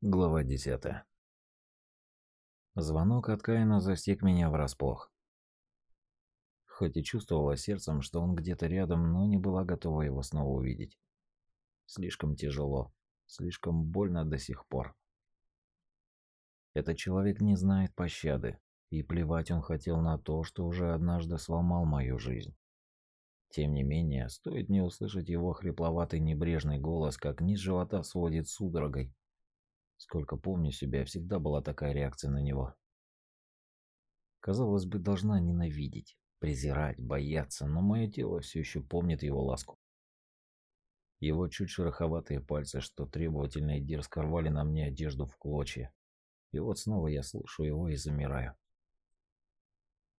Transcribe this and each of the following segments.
Глава 10. Звонок от Каина застиг меня врасплох. Хоть и чувствовала сердцем, что он где-то рядом, но не была готова его снова увидеть. Слишком тяжело, слишком больно до сих пор. Этот человек не знает пощады, и плевать он хотел на то, что уже однажды сломал мою жизнь. Тем не менее, стоит мне услышать его хрипловатый небрежный голос, как низ живота сводит судорогой, Сколько помню себя, всегда была такая реакция на него. Казалось бы, должна ненавидеть, презирать, бояться, но мое тело все еще помнит его ласку. Его чуть шероховатые пальцы, что требовательно и дерзко рвали на мне одежду в клочья. И вот снова я слышу его и замираю.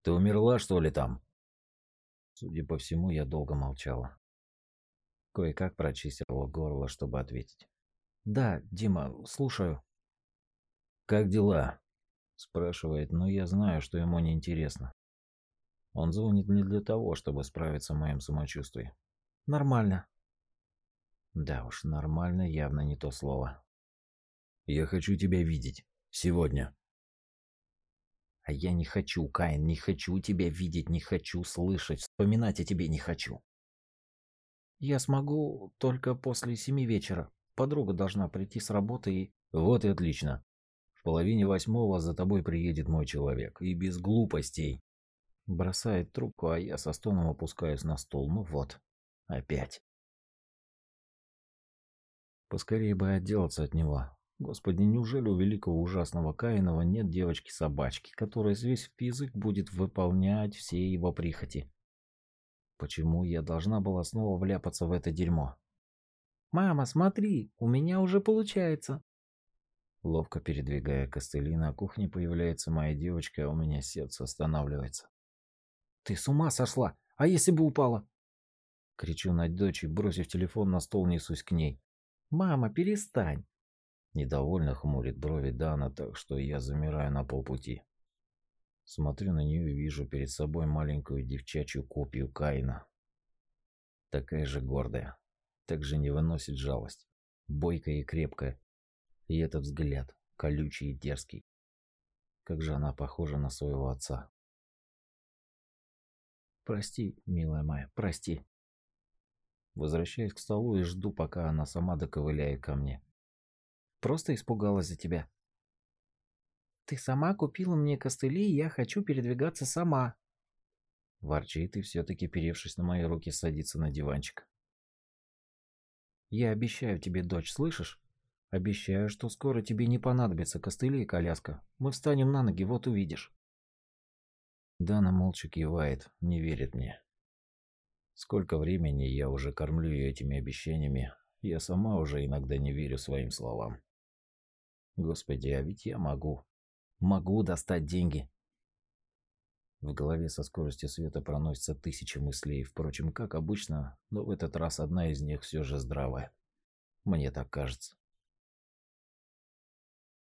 «Ты умерла, что ли, там?» Судя по всему, я долго молчала. Кое-как прочистила горло, чтобы ответить. «Да, Дима, слушаю». «Как дела?» – спрашивает, но я знаю, что ему не интересно. Он звонит не для того, чтобы справиться с моим самочувствием. «Нормально». Да уж, нормально явно не то слово. «Я хочу тебя видеть. Сегодня». А я не хочу, Каин, не хочу тебя видеть, не хочу слышать, вспоминать о тебе не хочу. Я смогу только после семи вечера. Подруга должна прийти с работы и... Вот и отлично. В половине восьмого за тобой приедет мой человек. И без глупостей. Бросает трубку, а я со стоном опускаюсь на стол. Ну вот. Опять. Поскорее бы отделаться от него. Господи, неужели у великого ужасного Каинова нет девочки-собачки, которая весь язык будет выполнять все его прихоти? Почему я должна была снова вляпаться в это дерьмо? «Мама, смотри, у меня уже получается!» Ловко передвигая костыли, на кухне появляется моя девочка, а у меня сердце останавливается. «Ты с ума сошла? А если бы упала?» Кричу на дочь и, бросив телефон на стол, несусь к ней. «Мама, перестань!» Недовольно хмурит брови Дана, так что я замираю на полпути. Смотрю на нее и вижу перед собой маленькую девчачью копию Каина. Такая же гордая, также не выносит жалость. Бойкая и крепкая. И этот взгляд, колючий и дерзкий. Как же она похожа на своего отца. Прости, милая моя, прости. Возвращаюсь к столу и жду, пока она сама доковыляет ко мне. Просто испугалась за тебя. Ты сама купила мне костыли, и я хочу передвигаться сама. Ворчит и все-таки, перевшись на мои руки, садится на диванчик. Я обещаю тебе, дочь, слышишь? Обещаю, что скоро тебе не понадобится костыли и коляска. Мы встанем на ноги, вот увидишь. Дана молча кивает, не верит мне. Сколько времени я уже кормлю ее этими обещаниями, я сама уже иногда не верю своим словам. Господи, а ведь я могу. Могу достать деньги. В голове со скоростью света проносятся тысячи мыслей, впрочем, как обычно, но в этот раз одна из них все же здравая. Мне так кажется.